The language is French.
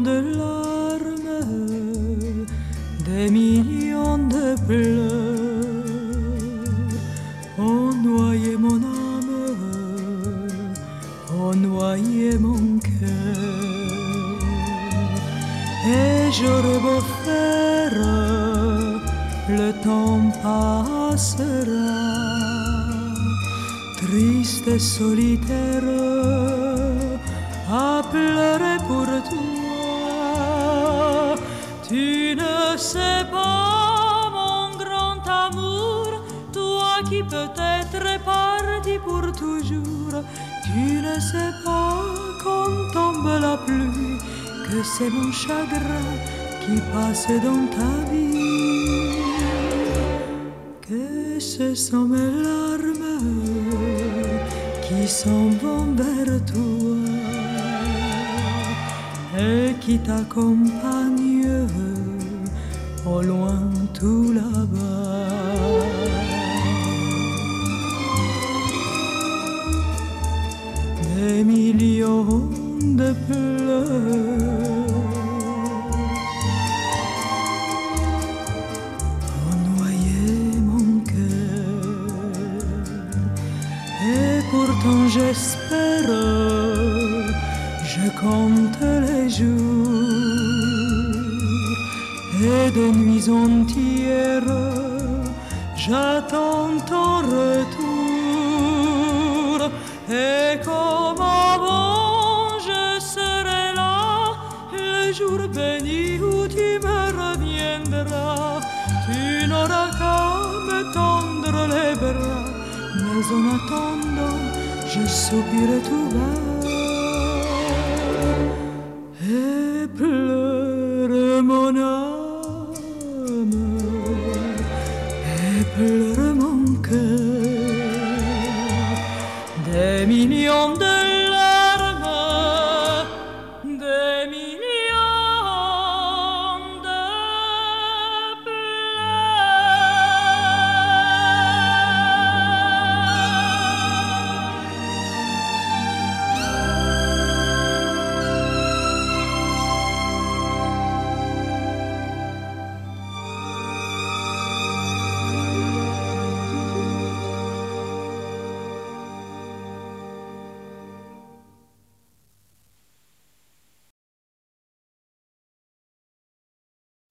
de larmes, des millions de pleurs ont noyé mon âme, ont noyé mon cœur. Et j'aurais beau faire, le temps passera, triste et solitaire à pleurer pour toi. Tu ne sais pas, mon grand amour, toi qui peut-être est parti pour toujours. Tu ne sais pas quand tombe la pluie, que c'est mon chagrin qui passe dans ta vie. Que ce sont mes larmes qui s'en vont vers toi et qui t'accompagne au loin tout là-bas. Des millions de pleurs ont noyé mon cœur et pourtant j'espère je compte les jours et de nuits entières, j'attends ton retour. Et comme avant, je serai là le jour béni où tu me reviendras. Tu n'auras qu'à me tendre les bras, mais en attendant, je soupirai tout bas et pleure mon âme et pleure mon cœur. Des millions de